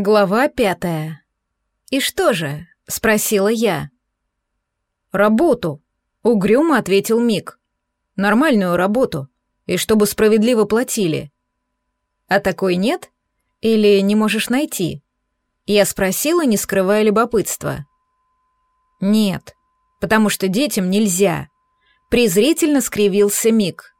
Глава пятая. «И что же?» — спросила я. «Работу», — угрюмо ответил Мик. «Нормальную работу. И чтобы справедливо платили». «А такой нет? Или не можешь найти?» Я спросила, не скрывая любопытства. «Нет, потому что детям нельзя», — презрительно скривился Мик.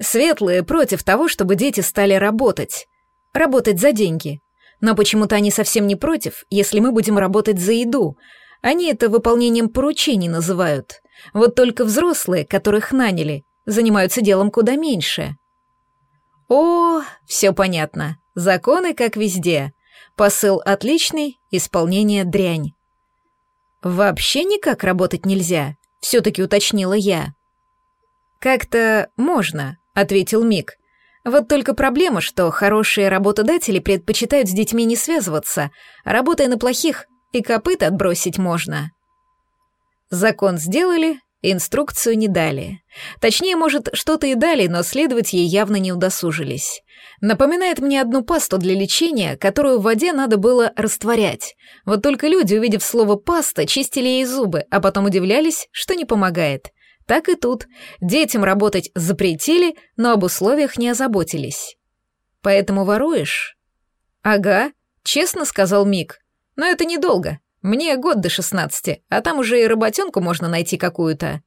«Светлые против того, чтобы дети стали работать. Работать за деньги. Но почему-то они совсем не против, если мы будем работать за еду. Они это выполнением поручений называют. Вот только взрослые, которых наняли, занимаются делом куда меньше. О, все понятно. Законы как везде. Посыл отличный, исполнение дрянь. Вообще никак работать нельзя, все-таки уточнила я. Как-то можно, ответил Мик. Вот только проблема, что хорошие работодатели предпочитают с детьми не связываться, работая на плохих, и копыта отбросить можно. Закон сделали, инструкцию не дали. Точнее, может, что-то и дали, но следовать ей явно не удосужились. Напоминает мне одну пасту для лечения, которую в воде надо было растворять. Вот только люди, увидев слово «паста», чистили ей зубы, а потом удивлялись, что не помогает. Так и тут. Детям работать запретили, но об условиях не озаботились. Поэтому воруешь? Ага, честно сказал Мик. Но это недолго. Мне год до шестнадцати, а там уже и работенку можно найти какую-то.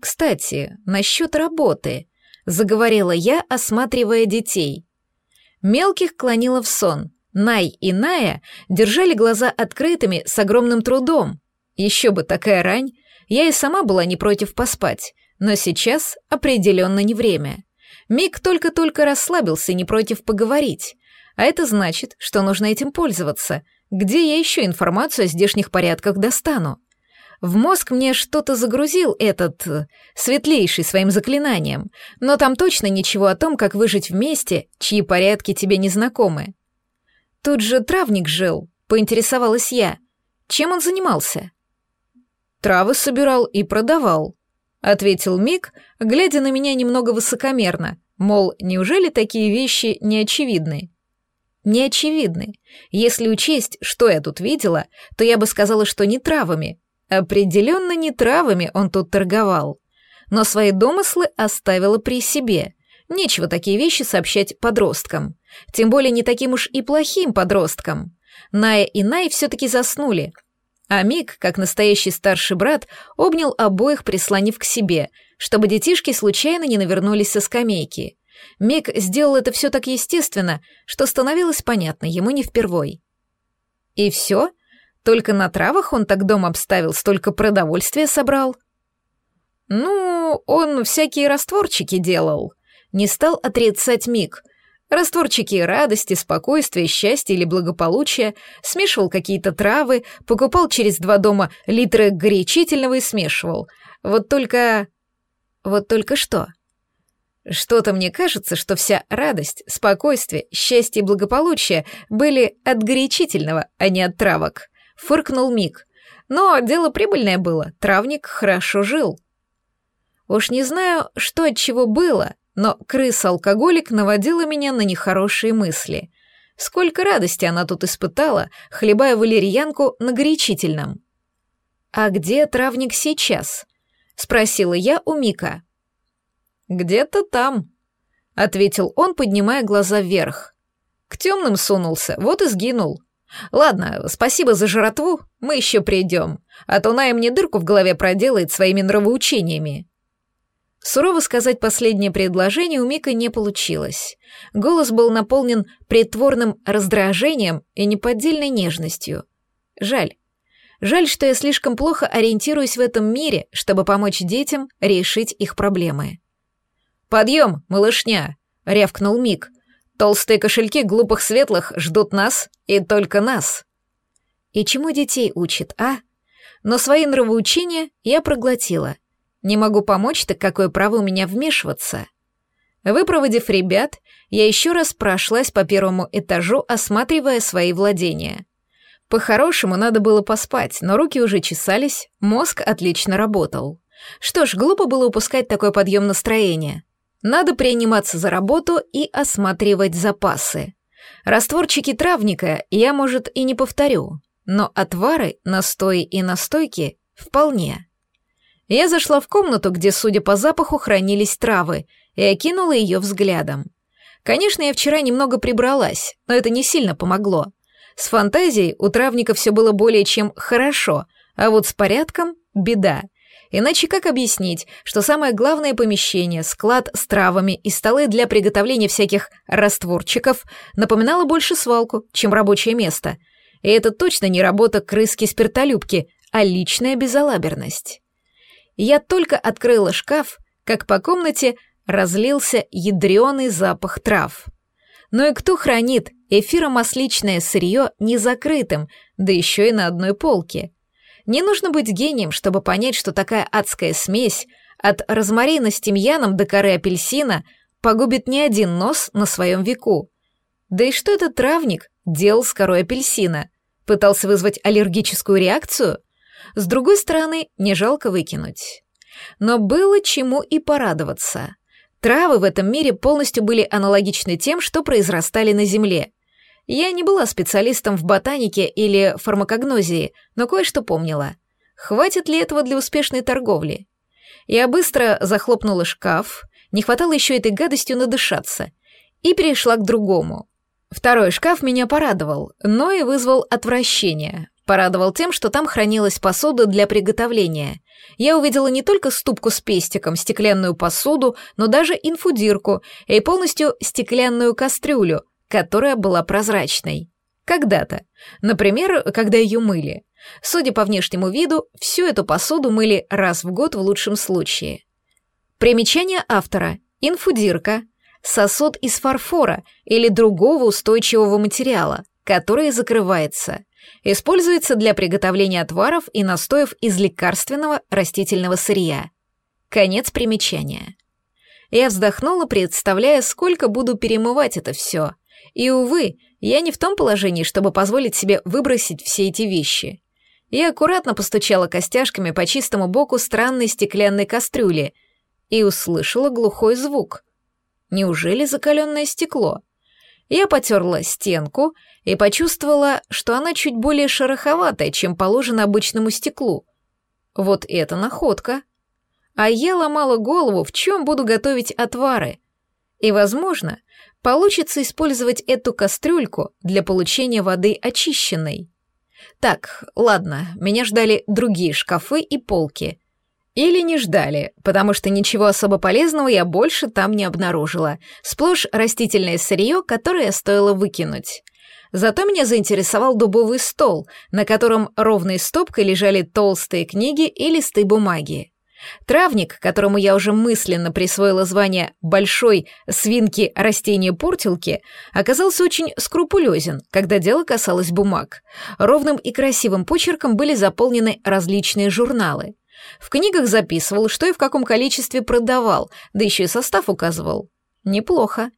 Кстати, насчет работы, заговорила я, осматривая детей. Мелких клонила в сон. Най и Ная держали глаза открытыми с огромным трудом. Еще бы такая рань, я и сама была не против поспать, но сейчас определенно не время. Мик только-только расслабился и не против поговорить. А это значит, что нужно этим пользоваться. Где я еще информацию о здешних порядках достану? В мозг мне что-то загрузил этот... светлейший своим заклинанием, но там точно ничего о том, как выжить вместе, чьи порядки тебе не знакомы. Тут же травник жил, поинтересовалась я. Чем он занимался? Травы собирал и продавал», — ответил Мик, глядя на меня немного высокомерно, мол, неужели такие вещи не очевидны? Не очевидны. Если учесть, что я тут видела, то я бы сказала, что не травами. Определенно не травами он тут торговал. Но свои домыслы оставила при себе. Нечего такие вещи сообщать подросткам. Тем более не таким уж и плохим подросткам. Ная и Най все-таки заснули, а Мик, как настоящий старший брат, обнял обоих, прислонив к себе, чтобы детишки случайно не навернулись со скамейки. Мик сделал это все так естественно, что становилось понятно, ему не впервой. И все? Только на травах он так дом обставил, столько продовольствия собрал? Ну, он всякие растворчики делал. Не стал отрицать Мик, Растворчики радости, спокойствия, счастья или благополучия, смешивал какие-то травы, покупал через два дома литры горячительного и смешивал. Вот только... Вот только что? Что-то мне кажется, что вся радость, спокойствие, счастье и благополучие были от горячительного, а не от травок. Фыркнул Мик. Но дело прибыльное было, травник хорошо жил. Уж не знаю, что от чего было, но крыса-алкоголик наводила меня на нехорошие мысли. Сколько радости она тут испытала, хлебая валерьянку на горячительном. «А где травник сейчас?» — спросила я у Мика. «Где-то там», — ответил он, поднимая глаза вверх. «К темным сунулся, вот и сгинул. Ладно, спасибо за жратву, мы еще придем, а то Ная мне дырку в голове проделает своими нравоучениями». Сурово сказать последнее предложение у Мика не получилось. Голос был наполнен притворным раздражением и неподдельной нежностью. Жаль. Жаль, что я слишком плохо ориентируюсь в этом мире, чтобы помочь детям решить их проблемы. «Подъем, малышня!» — рявкнул Мик. «Толстые кошельки глупых светлых ждут нас и только нас». И чему детей учит, а? Но свои нравоучения я проглотила — не могу помочь, так какое право у меня вмешиваться? Выпроводив ребят, я еще раз прошлась по первому этажу, осматривая свои владения. По-хорошему надо было поспать, но руки уже чесались, мозг отлично работал. Что ж, глупо было упускать такой подъем настроения. Надо приниматься за работу и осматривать запасы. Растворчики травника я, может, и не повторю, но отвары, настои и настойки вполне. Я зашла в комнату, где, судя по запаху, хранились травы, и окинула ее взглядом. Конечно, я вчера немного прибралась, но это не сильно помогло. С фантазией у травника все было более чем хорошо, а вот с порядком — беда. Иначе как объяснить, что самое главное помещение, склад с травами и столы для приготовления всяких растворчиков напоминало больше свалку, чем рабочее место? И это точно не работа крыски-спиртолюбки, а личная безалаберность. Я только открыла шкаф, как по комнате разлился ядреный запах трав. Но и кто хранит эфиромасличное сырье незакрытым, да еще и на одной полке? Не нужно быть гением, чтобы понять, что такая адская смесь от розмарина с тимьяном до коры апельсина погубит не один нос на своем веку. Да и что этот травник делал с корой апельсина? Пытался вызвать аллергическую реакцию? С другой стороны, не жалко выкинуть. Но было чему и порадоваться. Травы в этом мире полностью были аналогичны тем, что произрастали на Земле. Я не была специалистом в ботанике или фармакогнозии, но кое-что помнила. Хватит ли этого для успешной торговли? Я быстро захлопнула шкаф, не хватало еще этой гадостью надышаться, и перешла к другому. Второй шкаф меня порадовал, но и вызвал отвращение. Порадовал тем, что там хранилась посуда для приготовления. Я увидела не только ступку с пестиком, стеклянную посуду, но даже инфудирку и полностью стеклянную кастрюлю, которая была прозрачной. Когда-то. Например, когда ее мыли. Судя по внешнему виду, всю эту посуду мыли раз в год в лучшем случае. Примечание автора. Инфудирка. Сосуд из фарфора или другого устойчивого материала, который закрывается. Используется для приготовления отваров и настоев из лекарственного растительного сырья. Конец примечания. Я вздохнула, представляя, сколько буду перемывать это все. И, увы, я не в том положении, чтобы позволить себе выбросить все эти вещи. Я аккуратно постучала костяшками по чистому боку странной стеклянной кастрюли и услышала глухой звук. Неужели закаленное стекло? Я потерла стенку и почувствовала, что она чуть более шероховатая, чем положено обычному стеклу. Вот это находка. А я ломала голову, в чем буду готовить отвары. И, возможно, получится использовать эту кастрюльку для получения воды очищенной. Так, ладно, меня ждали другие шкафы и полки. Или не ждали, потому что ничего особо полезного я больше там не обнаружила. Сплошь растительное сырье, которое стоило выкинуть. Зато меня заинтересовал дубовый стол, на котором ровной стопкой лежали толстые книги и листы бумаги. Травник, которому я уже мысленно присвоила звание «большой свинки растения-портилки», оказался очень скрупулезен, когда дело касалось бумаг. Ровным и красивым почерком были заполнены различные журналы. В книгах записывал, что и в каком количестве продавал, да еще и состав указывал. Неплохо.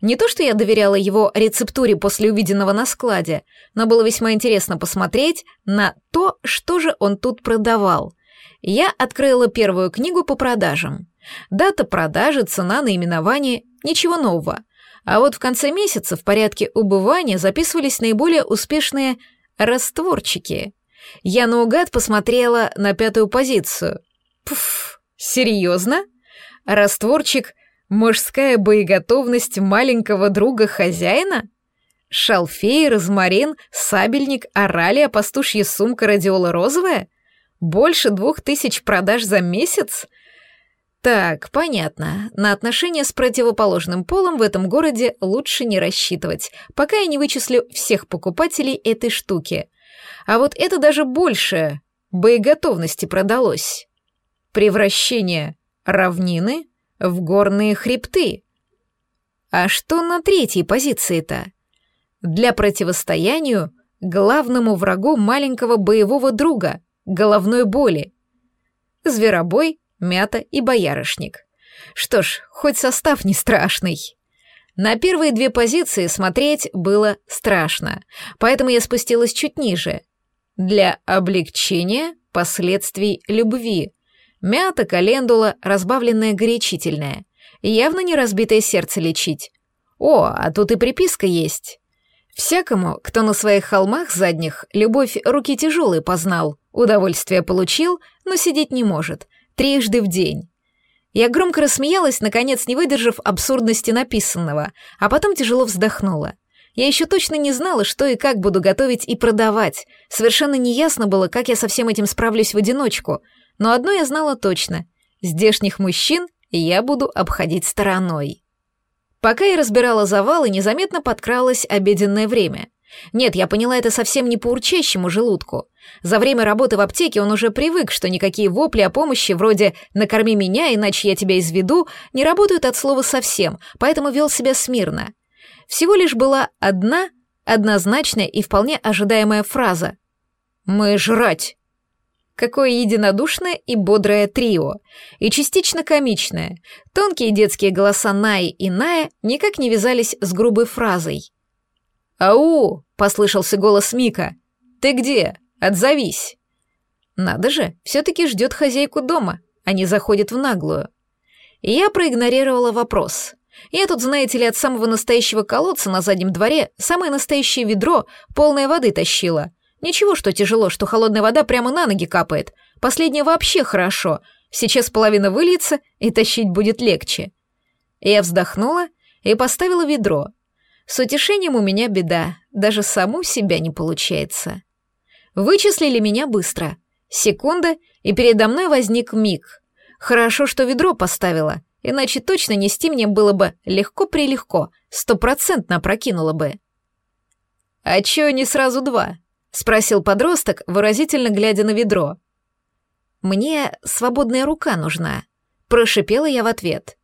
Не то, что я доверяла его рецептуре после увиденного на складе, но было весьма интересно посмотреть на то, что же он тут продавал. Я открыла первую книгу по продажам. Дата продажи, цена, наименование — ничего нового. А вот в конце месяца в порядке убывания записывались наиболее успешные растворчики. Я наугад посмотрела на пятую позицию. Пф, серьезно? Растворчик — мужская боеготовность маленького друга хозяина? Шалфей, розмарин, сабельник, оралия, пастушья сумка, радиола розовая? Больше двух тысяч продаж за месяц? Так, понятно. На отношения с противоположным полом в этом городе лучше не рассчитывать, пока я не вычислю всех покупателей этой штуки — а вот это даже больше боеготовности продалось. Превращение равнины в горные хребты. А что на третьей позиции-то? Для противостоянию главному врагу маленького боевого друга, головной боли. Зверобой, мята и боярышник. Что ж, хоть состав не страшный. На первые две позиции смотреть было страшно, поэтому я спустилась чуть ниже, для облегчения последствий любви. Мята, календула, разбавленная горячительная. Явно не разбитое сердце лечить. О, а тут и приписка есть. Всякому, кто на своих холмах задних любовь руки тяжелые познал, удовольствие получил, но сидеть не может, трижды в день. Я громко рассмеялась, наконец не выдержав абсурдности написанного, а потом тяжело вздохнула. Я еще точно не знала, что и как буду готовить и продавать. Совершенно неясно было, как я со всем этим справлюсь в одиночку. Но одно я знала точно. Здешних мужчин я буду обходить стороной. Пока я разбирала завалы, незаметно подкралось обеденное время. Нет, я поняла это совсем не по урчащему желудку. За время работы в аптеке он уже привык, что никакие вопли о помощи вроде «накорми меня, иначе я тебя изведу» не работают от слова совсем, поэтому вел себя смирно. Всего лишь была одна, однозначная и вполне ожидаемая фраза. «Мы жрать!» Какое единодушное и бодрое трио, и частично комичное. Тонкие детские голоса Наи и Ная никак не вязались с грубой фразой. «Ау!» — послышался голос Мика. «Ты где? Отзовись!» Надо же, все-таки ждет хозяйку дома, а не заходит в наглую. Я проигнорировала вопрос. Я тут, знаете ли, от самого настоящего колодца на заднем дворе самое настоящее ведро полное воды тащила. Ничего, что тяжело, что холодная вода прямо на ноги капает. Последнее вообще хорошо. Сейчас половина выльется, и тащить будет легче. Я вздохнула и поставила ведро. С утешением у меня беда, даже саму себя не получается. Вычислили меня быстро. Секунда, и передо мной возник миг. Хорошо, что ведро поставила, иначе точно нести мне было бы легко-прилегко, стопроцентно прокинуло бы. «А чё не сразу два?» — спросил подросток, выразительно глядя на ведро. «Мне свободная рука нужна», — прошипела я в ответ.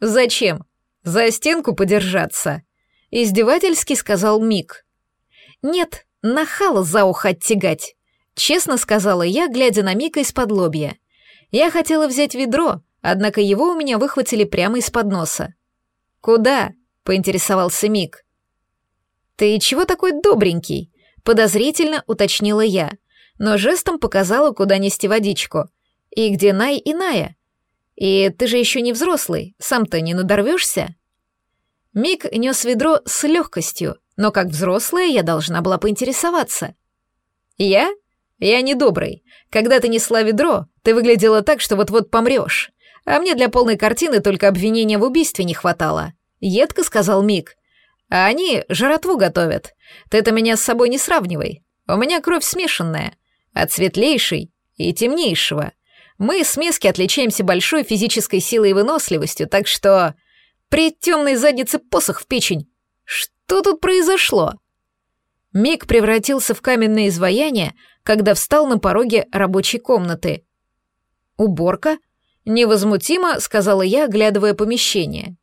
«Зачем? За стенку подержаться?» — издевательски сказал Мик. «Нет, нахала за ухо оттягать», — честно сказала я, глядя на Мика из-под лобья. Я хотела взять ведро, однако его у меня выхватили прямо из-под носа. «Куда?» — поинтересовался Мик. «Ты чего такой добренький?» — подозрительно уточнила я, но жестом показала, куда нести водичку. «И где Най и Ная? И ты же еще не взрослый, сам-то не надорвешься?» Мик нес ведро с легкостью, но как взрослая я должна была поинтересоваться. «Я? Я не добрый. Когда ты несла ведро, ты выглядела так, что вот-вот помрешь. А мне для полной картины только обвинения в убийстве не хватало», — едко сказал Мик. «А они жратву готовят. Ты-то меня с собой не сравнивай. У меня кровь смешанная, от светлейшей и темнейшего. Мы с Миски отличаемся большой физической силой и выносливостью, так что...» При темной заднице посох в печень. Что тут произошло? Миг превратился в каменное изваяние, когда встал на пороге рабочей комнаты. «Уборка?» — невозмутимо сказала я, оглядывая помещение.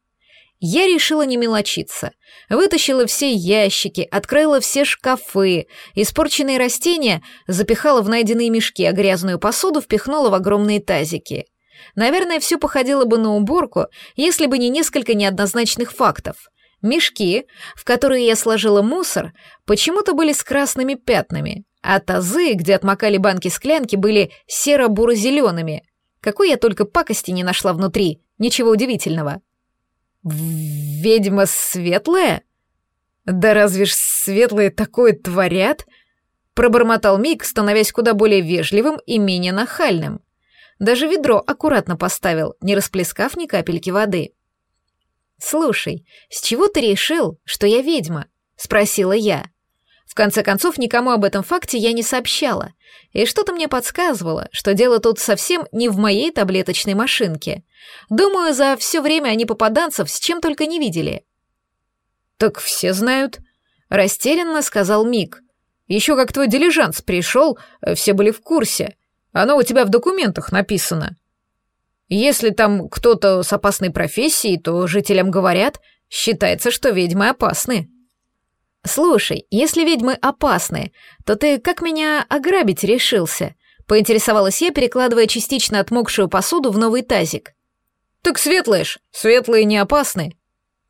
Я решила не мелочиться. Вытащила все ящики, открыла все шкафы, испорченные растения запихала в найденные мешки, а грязную посуду впихнула в огромные тазики. Наверное, все походило бы на уборку, если бы не несколько неоднозначных фактов. Мешки, в которые я сложила мусор, почему-то были с красными пятнами, а тазы, где отмокали банки-склянки, были серо-буро-зелеными. Какой я только пакости не нашла внутри, ничего удивительного. «Ведьма светлая? Да разве ж светлые такое творят?» Пробормотал Мик, становясь куда более вежливым и менее нахальным. Даже ведро аккуратно поставил, не расплескав ни капельки воды. «Слушай, с чего ты решил, что я ведьма?» — спросила я. В конце концов, никому об этом факте я не сообщала, и что-то мне подсказывало, что дело тут совсем не в моей таблеточной машинке. Думаю, за все время они попаданцев с чем только не видели. «Так все знают», — растерянно сказал Мик. «Еще как твой дилижанс пришел, все были в курсе. Оно у тебя в документах написано. Если там кто-то с опасной профессией, то жителям говорят, считается, что ведьмы опасны. Слушай, если ведьмы опасны, то ты как меня ограбить решился? Поинтересовалась я, перекладывая частично отмокшую посуду в новый тазик. Так светлые ж, светлые не опасны.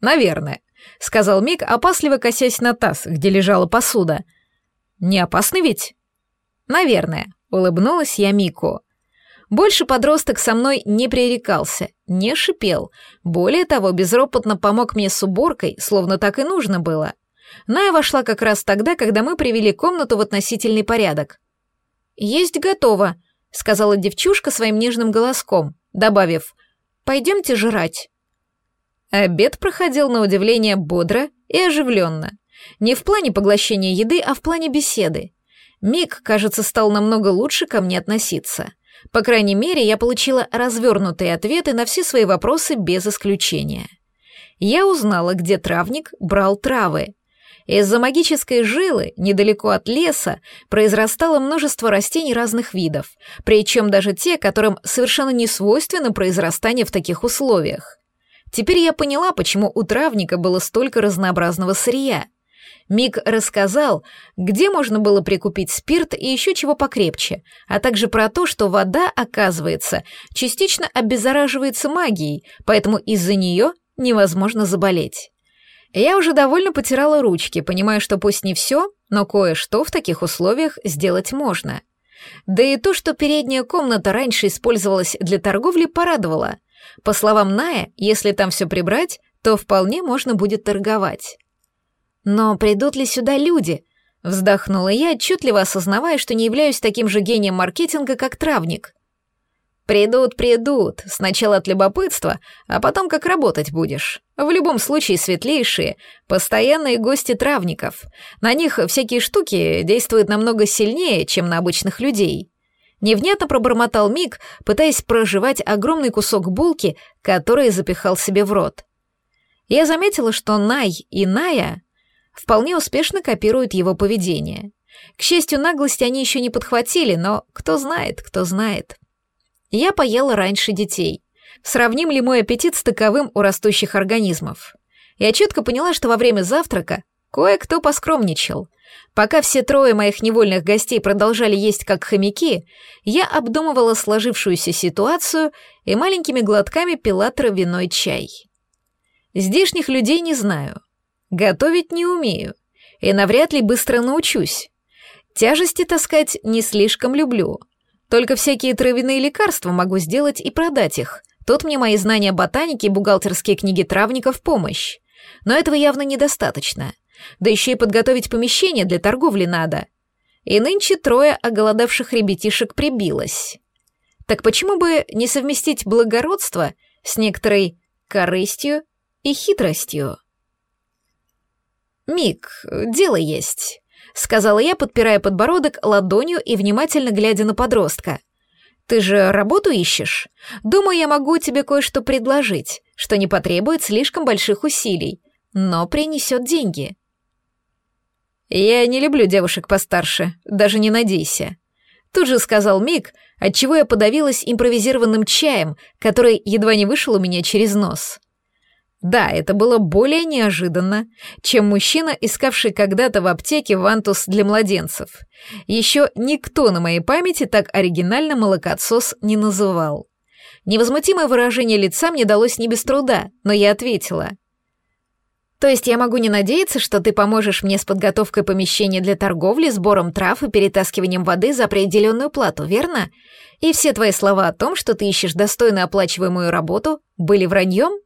Наверное, сказал Мик, опасливо косясь на таз, где лежала посуда. Не опасны ведь? Наверное, Улыбнулась я Мику. Больше подросток со мной не пререкался, не шипел. Более того, безропотно помог мне с уборкой, словно так и нужно было. Ная вошла как раз тогда, когда мы привели комнату в относительный порядок. «Есть готово», — сказала девчушка своим нежным голоском, добавив «Пойдемте жрать». Обед проходил на удивление бодро и оживленно. Не в плане поглощения еды, а в плане беседы. Мик, кажется, стал намного лучше ко мне относиться. По крайней мере, я получила развернутые ответы на все свои вопросы без исключения. Я узнала, где травник брал травы. Из-за магической жилы, недалеко от леса, произрастало множество растений разных видов, причем даже те, которым совершенно не свойственно произрастание в таких условиях. Теперь я поняла, почему у травника было столько разнообразного сырья. Мик рассказал, где можно было прикупить спирт и еще чего покрепче, а также про то, что вода, оказывается, частично обеззараживается магией, поэтому из-за нее невозможно заболеть. Я уже довольно потирала ручки, понимая, что пусть не все, но кое-что в таких условиях сделать можно. Да и то, что передняя комната раньше использовалась для торговли, порадовало. По словам Ная, если там все прибрать, то вполне можно будет торговать. Но придут ли сюда люди? Вздохнула я, отчетливо осознавая, что не являюсь таким же гением маркетинга, как травник. Придут, придут, сначала от любопытства, а потом как работать будешь. В любом случае светлейшие, постоянные гости травников. На них всякие штуки действуют намного сильнее, чем на обычных людей. Невнятно пробормотал Мик, пытаясь проживать огромный кусок булки, который запихал себе в рот. Я заметила, что Най и Ная вполне успешно копируют его поведение. К счастью, наглости они еще не подхватили, но кто знает, кто знает. Я поела раньше детей. Сравним ли мой аппетит с таковым у растущих организмов? Я четко поняла, что во время завтрака кое-кто поскромничал. Пока все трое моих невольных гостей продолжали есть как хомяки, я обдумывала сложившуюся ситуацию и маленькими глотками пила травяной чай. Здешних людей не знаю, Готовить не умею и навряд ли быстро научусь. Тяжести таскать не слишком люблю. Только всякие травяные лекарства могу сделать и продать их. Тут мне мои знания ботаники и бухгалтерские книги травников помощь. Но этого явно недостаточно. Да еще и подготовить помещение для торговли надо. И нынче трое оголодавших ребятишек прибилось. Так почему бы не совместить благородство с некоторой корыстью и хитростью? «Мик, дело есть», — сказала я, подпирая подбородок ладонью и внимательно глядя на подростка. «Ты же работу ищешь? Думаю, я могу тебе кое-что предложить, что не потребует слишком больших усилий, но принесет деньги». «Я не люблю девушек постарше, даже не надейся», — тут же сказал Мик, отчего я подавилась импровизированным чаем, который едва не вышел у меня через нос. Да, это было более неожиданно, чем мужчина, искавший когда-то в аптеке вантус для младенцев. Еще никто на моей памяти так оригинально молокосос не называл. Невозмутимое выражение лица мне далось не без труда, но я ответила. «То есть я могу не надеяться, что ты поможешь мне с подготовкой помещения для торговли, сбором трав и перетаскиванием воды за определенную плату, верно? И все твои слова о том, что ты ищешь достойно оплачиваемую работу, были враньем?»